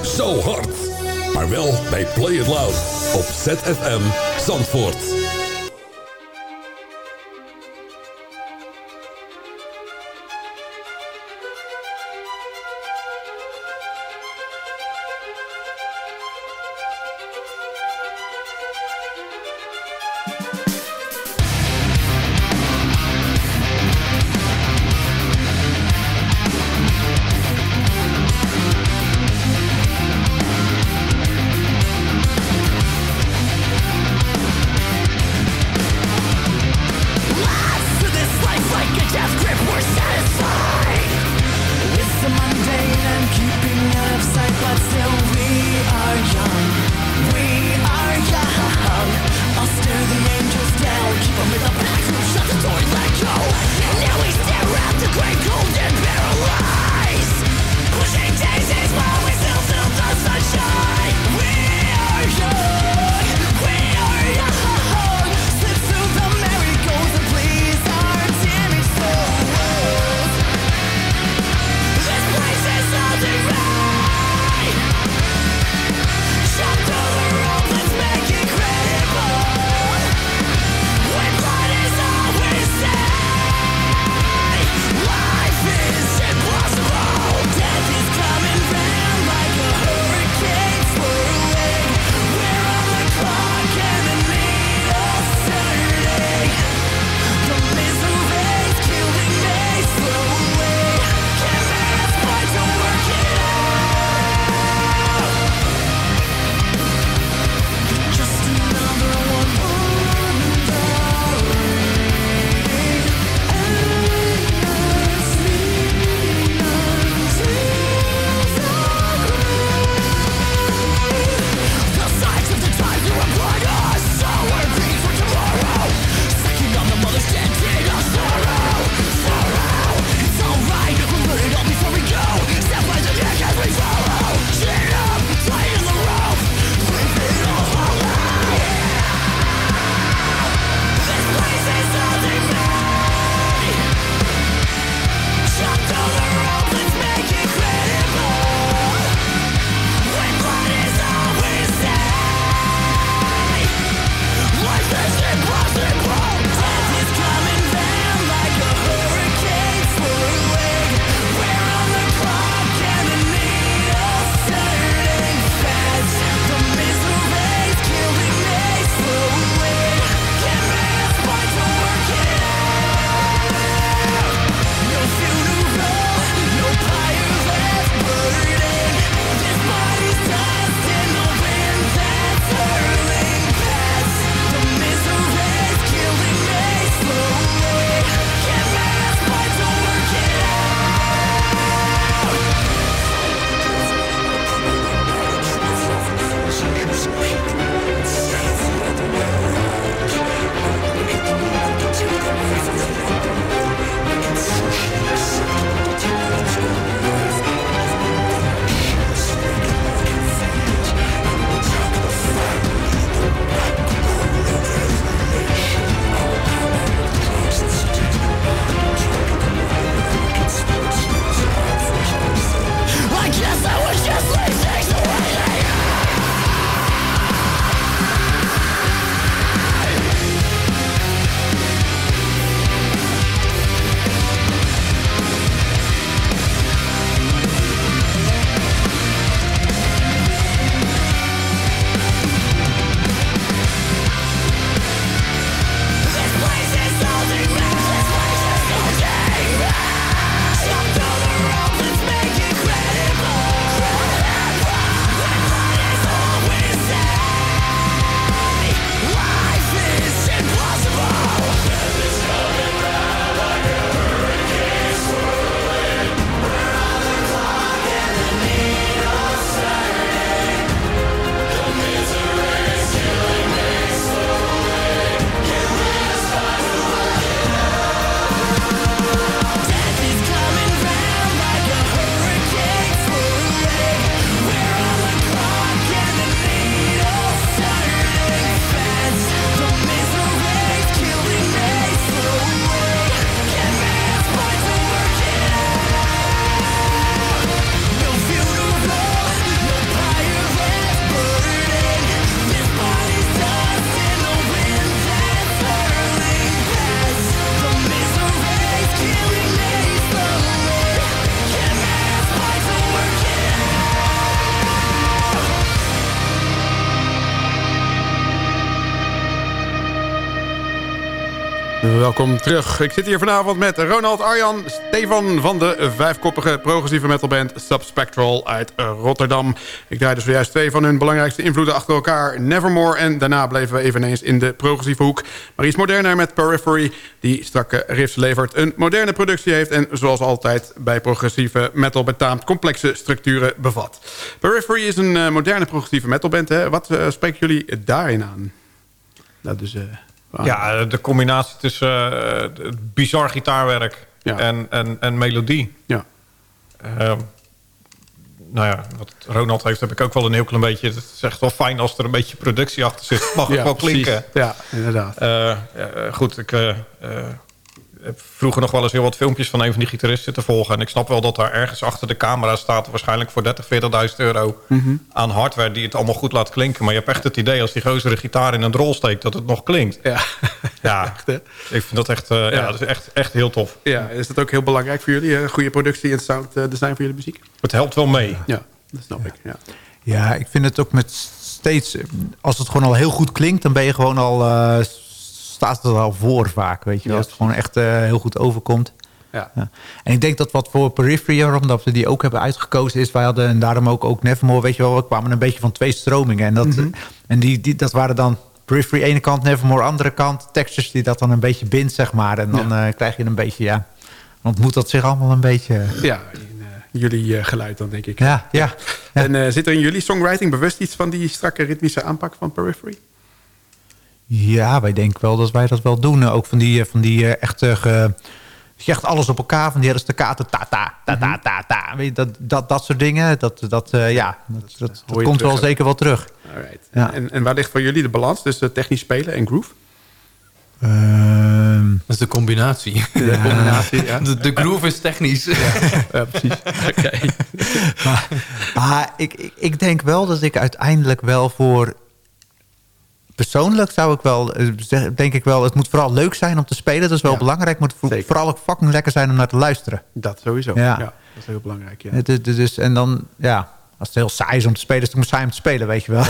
zo hard. Maar wel bij Play It Loud op ZFM Zandvoort. Welkom terug. Ik zit hier vanavond met Ronald Arjan, Stefan van de vijfkoppige progressieve metalband Subspectral uit Rotterdam. Ik draaide zojuist twee van hun belangrijkste invloeden achter elkaar, Nevermore. En daarna bleven we eveneens in de progressieve hoek. Maar iets moderner met Periphery, die strakke riffs levert, een moderne productie heeft... en zoals altijd bij progressieve metal betaamt complexe structuren bevat. Periphery is een eh, moderne progressieve metalband. Hè? Wat uh, spreken jullie daarin aan? Nou, dus... ja, de combinatie tussen uh, bizar gitaarwerk en, en, en melodie. Ja. Uh, nou ja, wat Ronald heeft, heb ik ook wel een heel klein beetje. Het is echt wel fijn als er een beetje productie achter zit. Mag het ja, wel klinken. Ja, inderdaad. Uh, goed, ik heb vroeger nog wel eens heel wat filmpjes van een van die gitaristen te volgen. En ik snap wel dat daar ergens achter de camera staat... waarschijnlijk voor 30, 40.000 euro mm -hmm. aan hardware... die het allemaal goed laat klinken. Maar je hebt echt het idee als die gozere gitaar in een rol steekt... dat het nog klinkt. Ja, ja [LAUGHS] echt, ik vind dat echt, uh, ja. ja. dat is echt, echt heel tof. Ja, is dat ook heel belangrijk voor jullie? Een goede productie en sound uh, design voor jullie muziek? Het helpt wel mee. Ja, dat snap ja. ik. Ja. ja, ik vind het ook met steeds... als het gewoon al heel goed klinkt... dan ben je gewoon al... Uh, staat het er al voor vaak, weet je wel. Als het gewoon echt uh, heel goed overkomt. Ja. ja. En ik denk dat wat voor Periphery, omdat we die ook hebben uitgekozen is... wij hadden en daarom ook, ook Nevermore, weet je wel... we kwamen een beetje van twee stromingen. En dat, Mm -hmm. en die, die, dat waren dan Periphery ene kant, Nevermore andere kant. Textures die dat dan een beetje bindt, zeg maar. En dan ja. uh, krijg je een beetje, ja... ontmoet dat zich allemaal een beetje... Ja, in uh, jullie uh, geluid dan, denk ik. Ja, ja. ja. En zit er in jullie songwriting bewust iets van die strakke ritmische aanpak van Periphery? Ja, wij denken wel dat wij dat wel doen. Ook van die, van die uh, echte... Ge, je echt alles op elkaar, van die hele staccato, ta ta ta ta ta ta. Weet je, dat, dat, dat soort dingen, dat, dat, uh, ja, dat, dat, dat, dat komt wel zeker wel terug. Alright. Ja. En, en waar ligt voor jullie de balans tussen technisch spelen en groove? Uh, dat is de combinatie. [LAUGHS] De, ja. combinatie, ja. de, de groove is technisch. Ja, ja precies. [LAUGHS] Okay. [LAUGHS] maar, maar ik, ik, ik denk wel dat ik uiteindelijk wel voor persoonlijk zou ik wel, denk ik wel, het moet vooral leuk zijn om te spelen. Dat is wel ja, belangrijk. Het moet zeker. vooral ook fucking lekker zijn om naar te luisteren. Dat sowieso. Ja, ja dat is heel belangrijk. Ja. Dus, en dan, ja, als het heel saai is om te spelen, is het moet saai om te spelen, weet je wel.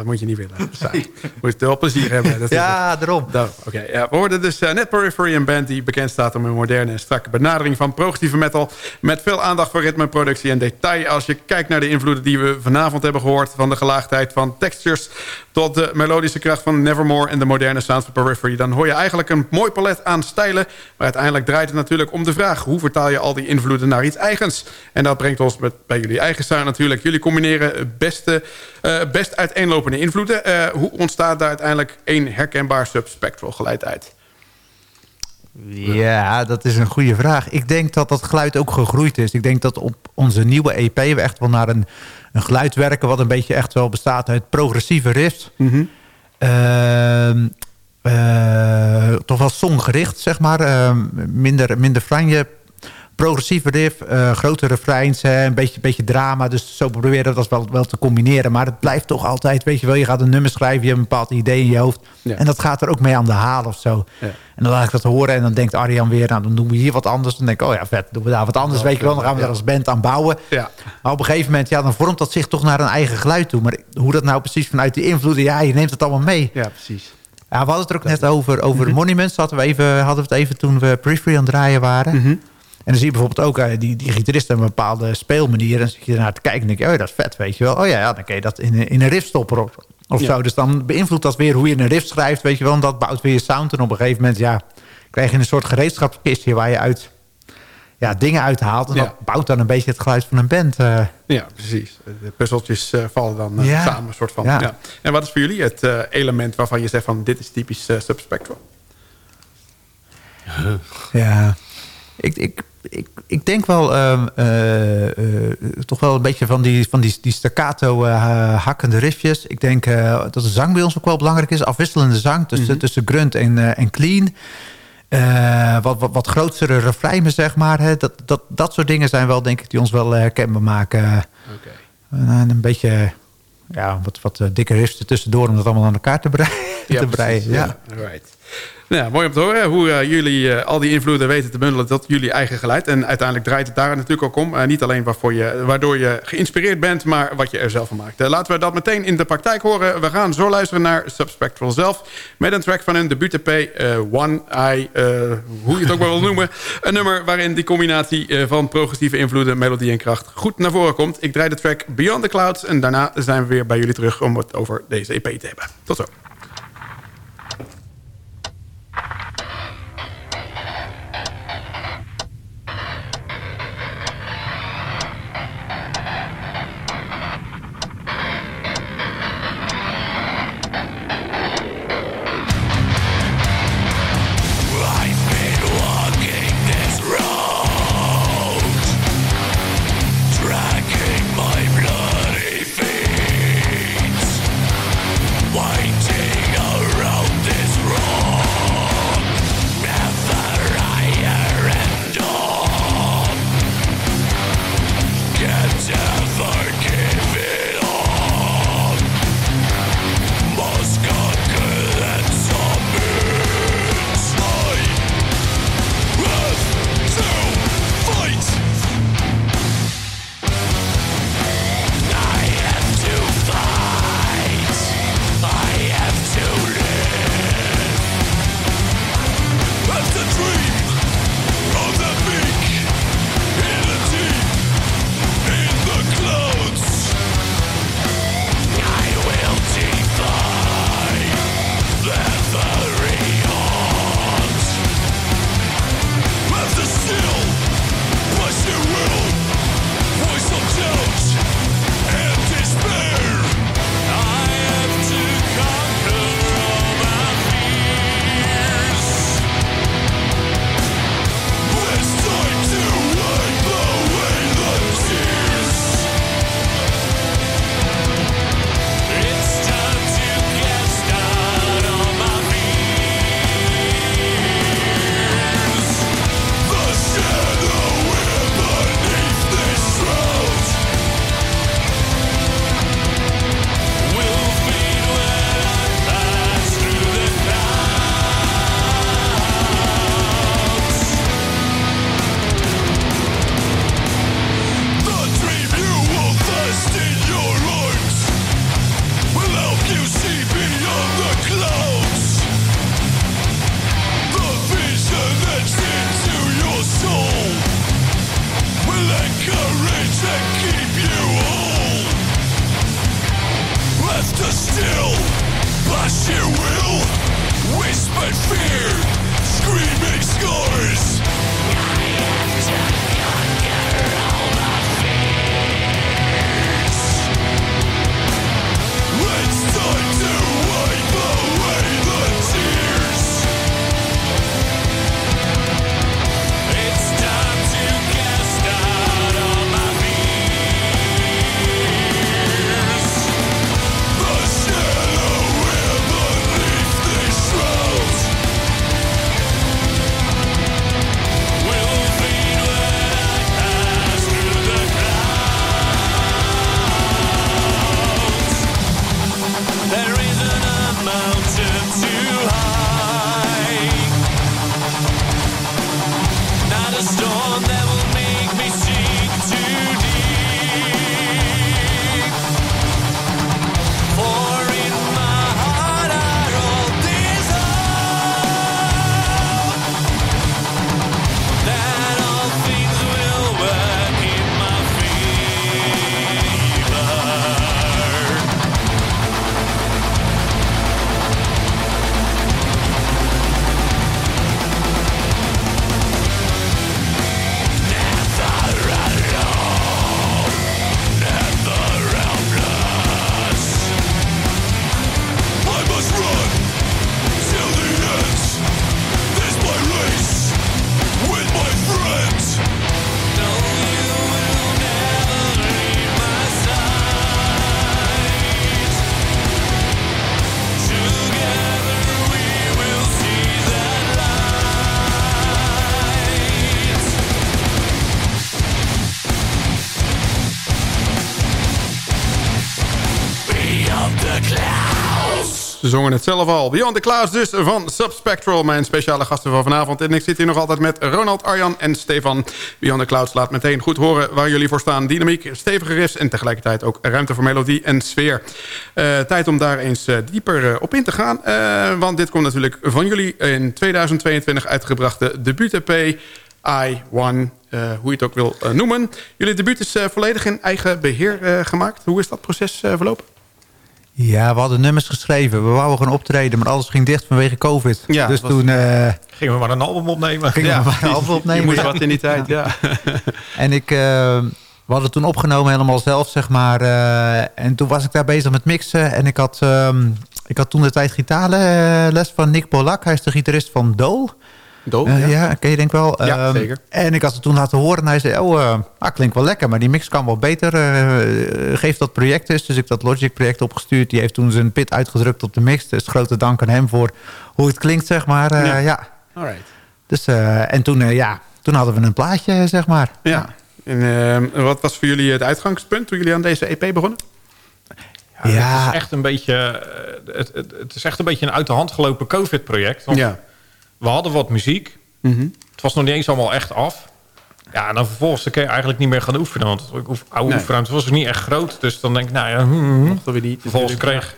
Dat moet je niet willen. [LAUGHS] Saai. Moet je wel plezier hebben. Dat ja, daarom. Okay, ja, we hoorden dus uh, net Periphery, een band die bekend staat om een moderne en strakke benadering van progressieve metal. Met veel aandacht voor ritme, productie en detail. Als je kijkt naar de invloeden die we vanavond hebben gehoord, van de gelaagdheid van textures tot de melodische kracht van Nevermore en de moderne sound van Periphery, dan hoor je eigenlijk een mooi palet aan stijlen. Maar uiteindelijk draait het natuurlijk om de vraag, hoe vertaal je al die invloeden naar iets eigens? En dat brengt ons met, bij jullie eigen natuurlijk. Jullie combineren beste, uh, best uiteenlopende invloeden. Uh, hoe ontstaat daar uiteindelijk één herkenbaar subspectral geluid uit? Ja, dat is een goede vraag. Ik denk dat dat geluid ook gegroeid is. Ik denk dat op onze nieuwe EP we echt wel naar een, een geluid werken... wat een beetje echt wel bestaat uit progressieve riffs. Mm -hmm. uh, uh, toch wel songgericht, zeg maar. Uh, minder, minder franje progressieve riff, uh, grote refreins, hè, een beetje, beetje drama. Dus zo proberen we dat wel, wel te combineren. Maar het blijft toch altijd, weet je wel, je gaat een nummer schrijven... je hebt een bepaald idee in je hoofd. Ja. En dat gaat er ook mee aan de haal of zo. Ja. En dan laat ik dat horen en dan denkt Arjan weer... nou, dan doen we hier wat anders. Dan denk ik, oh ja, vet, doen we daar wat anders. Weet je wel, dan gaan we daar als band aan bouwen. Ja. Maar op een gegeven moment, ja, dan vormt dat zich toch naar een eigen geluid toe. Maar hoe dat nou precies vanuit die invloeden... ja, je neemt het allemaal mee. Ja, precies. Ja, we hadden het er ook net over, over mm -hmm. Monuments. Hadden we, even, hadden we het even toen we Periphery aan het draaien waren... Mm -hmm. En dan zie je bijvoorbeeld ook, uh, die, die gitarist een bepaalde speelmanier. En dan zit je ernaar te kijken en denk je, oh dat is vet, weet je wel. Oh ja, ja dan kun je dat in, in een riff stoppen of, of ja. zo. Dus dan beïnvloedt dat weer hoe je een riff schrijft, weet je wel. En dat bouwt weer je sound. En op een gegeven moment, ja, krijg je een soort gereedschapskistje waar je uit ja, dingen uithaalt. En Ja. dat bouwt dan een beetje het geluid van een band. eh. Ja, precies. De puzzeltjes eh, vallen dan eh, Ja. samen, soort van. Ja. Ja. En wat is voor jullie het eh, element waarvan je zegt van dit is typisch eh, subspectral? Ja, ik, ik, ik, ik denk wel ehm, eh, eh, toch wel een beetje van die, van die, die staccato eh, hakkende riffjes. Ik denk dat de zang bij ons ook wel belangrijk is. Afwisselende zang tussen, Mhm. tussen grunt en, en clean. Wat, wat, wat grotere refreinen, zeg maar. Hè. Dat, dat, dat soort dingen zijn wel, denk ik, die ons wel herkenbaar maken. En een beetje ja, wat, wat dikke riffs er tussendoor om dat allemaal aan elkaar te breien. [LAUGHS] te breien. Ja. Right. Nou, mooi om te horen hoe eh, jullie eh, al die invloeden weten te bundelen tot jullie eigen geluid. En uiteindelijk draait het daar natuurlijk ook om. Eh, niet alleen je, waardoor je geïnspireerd bent, maar wat je er zelf van maakt. laten we dat meteen in de praktijk horen. We gaan zo luisteren naar Subspectral zelf. Met een track van hun debuut-EP, One Eye, hoe je het ook maar wil noemen. Een nummer waarin die combinatie van progressieve invloeden, melodie en kracht goed naar voren komt. Ik draai de track Beyond the Clouds en daarna zijn we weer bij jullie terug om het over deze EP te hebben. Tot zo. Zongen het zelf al. Beyond the Clouds dus van Subspectral. Mijn speciale gasten van vanavond. En ik zit hier nog altijd met Ronald, Arjan en Stefan. Beyond the Clouds laat meteen goed horen waar jullie voor staan. Dynamiek, stevige riffs en tegelijkertijd ook ruimte voor melodie en sfeer. Eh, tijd om daar eens eh, dieper eh, op in te gaan. Want dit komt natuurlijk van jullie in 2022 uitgebrachte debuut-EP... I One, hoe je het ook wil noemen. Jullie debuut is volledig in eigen beheer eh, gemaakt. Hoe is dat proces verlopen? Ja, we hadden nummers geschreven. We wouden gaan optreden, maar alles ging dicht vanwege COVID. Ja, dus was- toen eh, Gingen we maar een album opnemen. gingen we maar een album opnemen. Je moest ja. wat in die tijd, ja. [LAUGHS] En ik, eh, we hadden toen opgenomen helemaal zelf, zeg maar. eh, en toen was ik daar bezig met mixen. En ik had, ehm, ik had toen de tijd gitaarles van Nick Polak. Hij is de gitarist van Dole. Dol, Eh, ja. ja. ken je denk wel. Ja, Ehm, zeker. En ik had het toen laten horen en hij zei... oh, eh, ah, klinkt wel lekker, maar die mix kan wel beter. eh, geef dat project eens. Dus ik dat Logic project opgestuurd. Die heeft toen zijn pit uitgedrukt op de mix. Dus grote dank aan hem voor hoe het klinkt, zeg maar. Eh, Ja. ja. Alright. Dus, eh, en toen, eh, ja, toen hadden we een plaatje, zeg maar. Ja. En eh, wat was voor jullie het uitgangspunt toen jullie aan deze EP begonnen? Ja, Ja. Het, is echt een beetje, het, het, het is echt een beetje een uit de hand gelopen COVID-project. Ja. We hadden wat muziek. Mhm. Het was nog niet eens allemaal echt af. Ja, en dan vervolgens kun je eigenlijk niet meer gaan oefenen. Want ik oef, oude oefenruimte was ook niet echt groot. Dus dan denk ik, nou ja... hmm. Mochten we niet. Vervolgens kreeg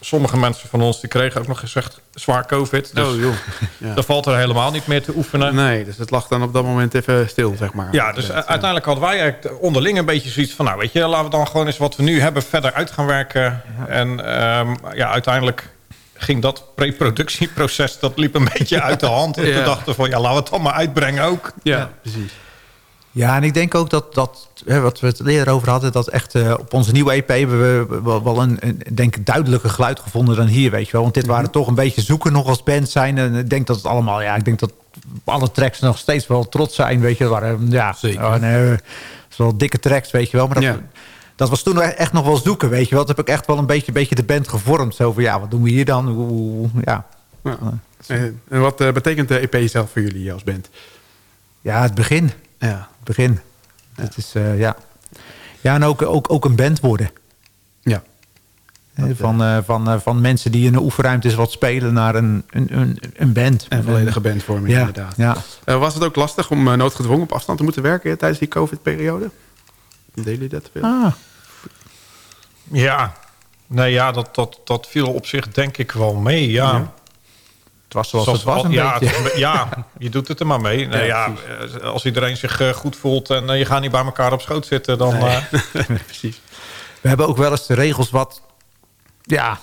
sommige mensen van ons... die kregen ook nog gezegd zwaar COVID. Dus Oh joh. [LAUGHS] Ja. dan valt er helemaal niet meer te oefenen. Nee, dus het lag dan op dat moment even stil, zeg maar. Ja, dus uiteindelijk hadden wij eigenlijk onderling een beetje zoiets van... nou, weet je, laten we dan gewoon eens wat we nu hebben verder uit gaan werken. En ehm, ja, uiteindelijk ging dat pre-productieproces... dat liep een beetje uit de hand. [LAUGHS] En Ja. we dachten van, ja, laten we het dan maar uitbrengen ook. Ja, precies. Ja, en ik denk ook dat, dat hè, wat we het eerder over hadden... dat echt eh, op onze nieuwe EP hebben we wel, een, een denk ik, duidelijker geluid gevonden dan hier, weet je wel. Want dit waren toch een beetje zoeken nog als band zijn. En ik denk dat het allemaal, ja, ik denk dat alle tracks nog steeds wel trots zijn, weet je. Dat waren, ja, Zeker. oh, nee, is wel dikke tracks, weet je wel. Maar dat, Ja. Dat was toen echt nog wel zoeken, weet je wel. Dat heb ik echt wel een beetje, beetje de band gevormd. Zo van, ja, wat doen we hier dan? Hoe- ja. Ja. En wat eh, betekent de EP zelf voor jullie als band? ja, het begin. Ja. Het begin. Het is, eh, ja. Ja, en ook, ook, ook een band worden. Ja. Eh, van, eh, van, eh, van mensen die in een oefenruimte is wat spelen naar een, een, een, een band. Een volledige bandvorming, ja, inderdaad. Ja. Eh, was het ook lastig om eh, noodgedwongen op afstand te moeten werken tijdens die COVID-periode? Deden jullie dat veel? Ah, Ja, nee, ja, dat, dat, dat viel op zich denk ik wel mee, ja. Ja. het was zoals Zoals het was een ja, beetje. het ja, je doet het er maar mee. Nee, Ja, ja, eh, als iedereen zich eh, goed voelt en eh, je gaat niet bij elkaar op schoot zitten... dan eh, [LAUGHS] precies. We hebben ook wel eens de regels wat... Ja, wat,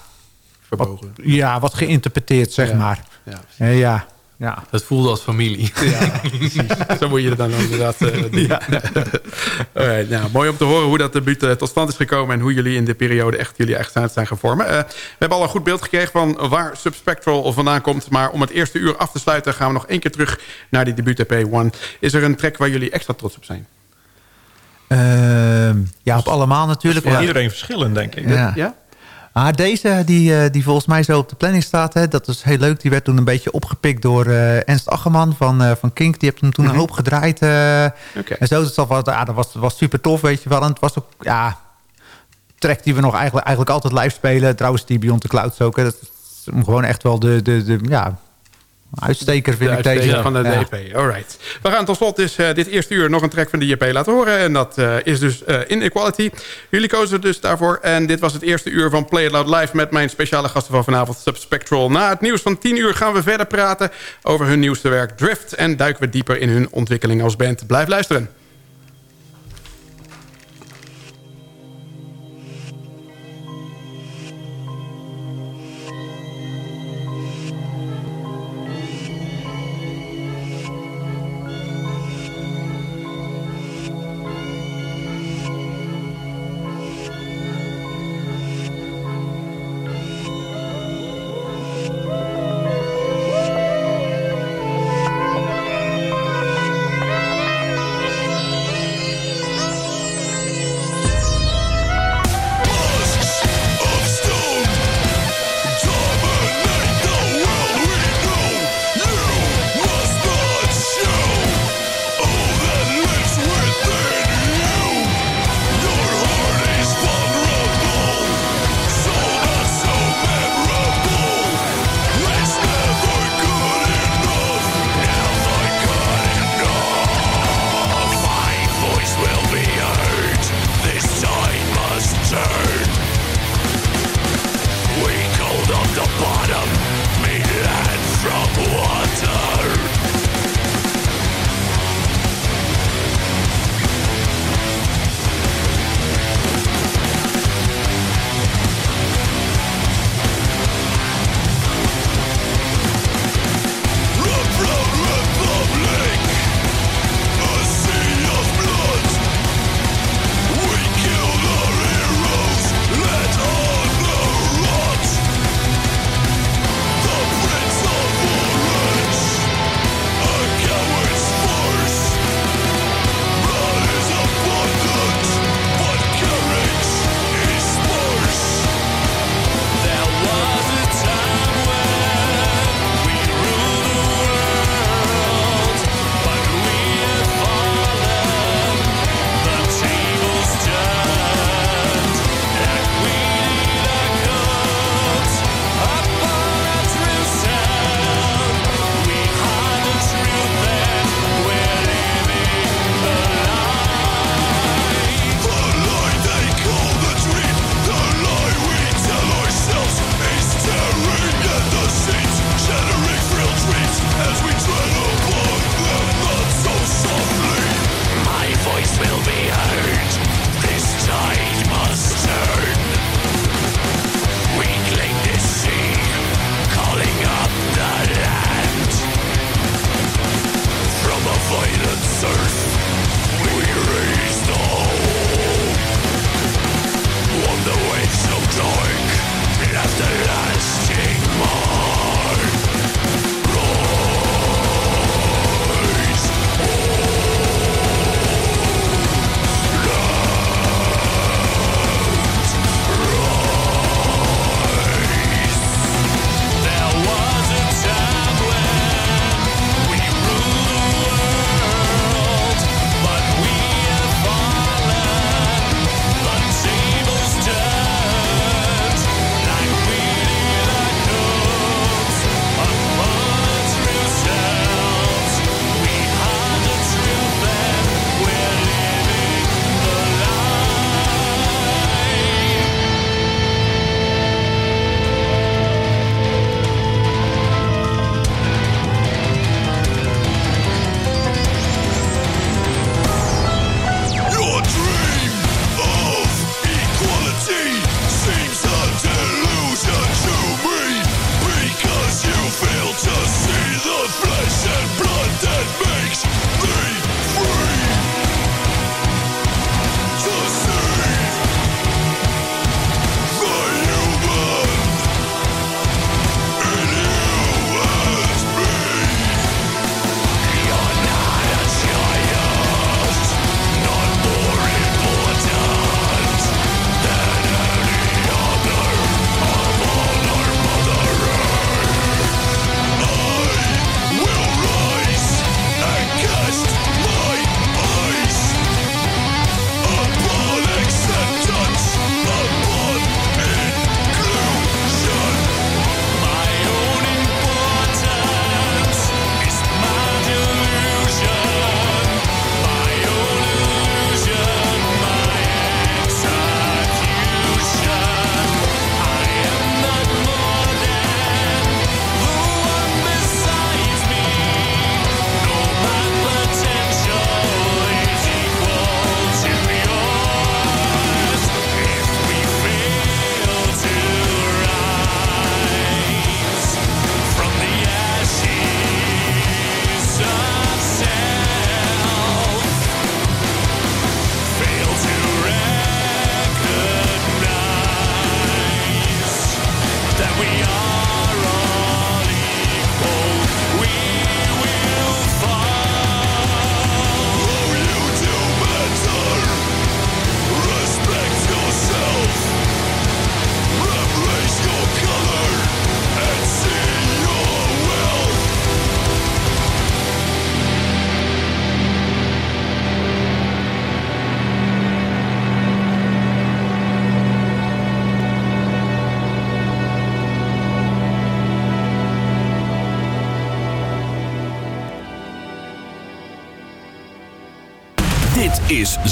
Verbogen. ja, wat geïnterpreteerd, zeg Ja. maar. Ja, ja, ja. Het voelde als familie. [LAUGHS] Zo moet je het dan inderdaad eh, [LAUGHS] doen. Alright, nou, mooi om te horen hoe dat debuut eh, tot stand is gekomen... en hoe jullie in de periode echt jullie eigen zijn gevormd. Eh, we hebben al een goed beeld gekregen van waar Subspectral vandaan komt... maar om het eerste uur af te sluiten gaan we nog één keer terug... naar die debuut-EP One. Is er een track waar jullie extra trots op zijn? Ehm, ja, op allemaal natuurlijk. voor Ja. iedereen verschillend, denk ik. Ja. Ja? Ah, deze, die, eh, die volgens mij zo op de planning staat, hè, dat is heel leuk. Die werd toen een beetje opgepikt door eh, Ernst Ackerman van, eh, van Kink. Die heeft hem toen een hoop gedraaid. En zo, dus dat was, ja, dat was, was super tof, weet je wel. En het was ook, ja, track die we nog eigenlijk, eigenlijk altijd live spelen. Trouwens, die Beyond the Clouds ook. Hè. Dat is gewoon echt wel de, de, de ja, uitsteker, vind de ik deze. van de, Ja. EP. Alright. We gaan tot slot dus eh, dit eerste uur nog een track van de EP laten horen. En dat eh, is dus eh, Inequality. Jullie kozen dus daarvoor. En dit was het eerste uur van Play It Loud Live... met mijn speciale gasten van vanavond, Subspectral. Na het nieuws van 10 uur gaan we verder praten over hun nieuwste werk Drift... en duiken we dieper in hun ontwikkeling als band. Blijf luisteren.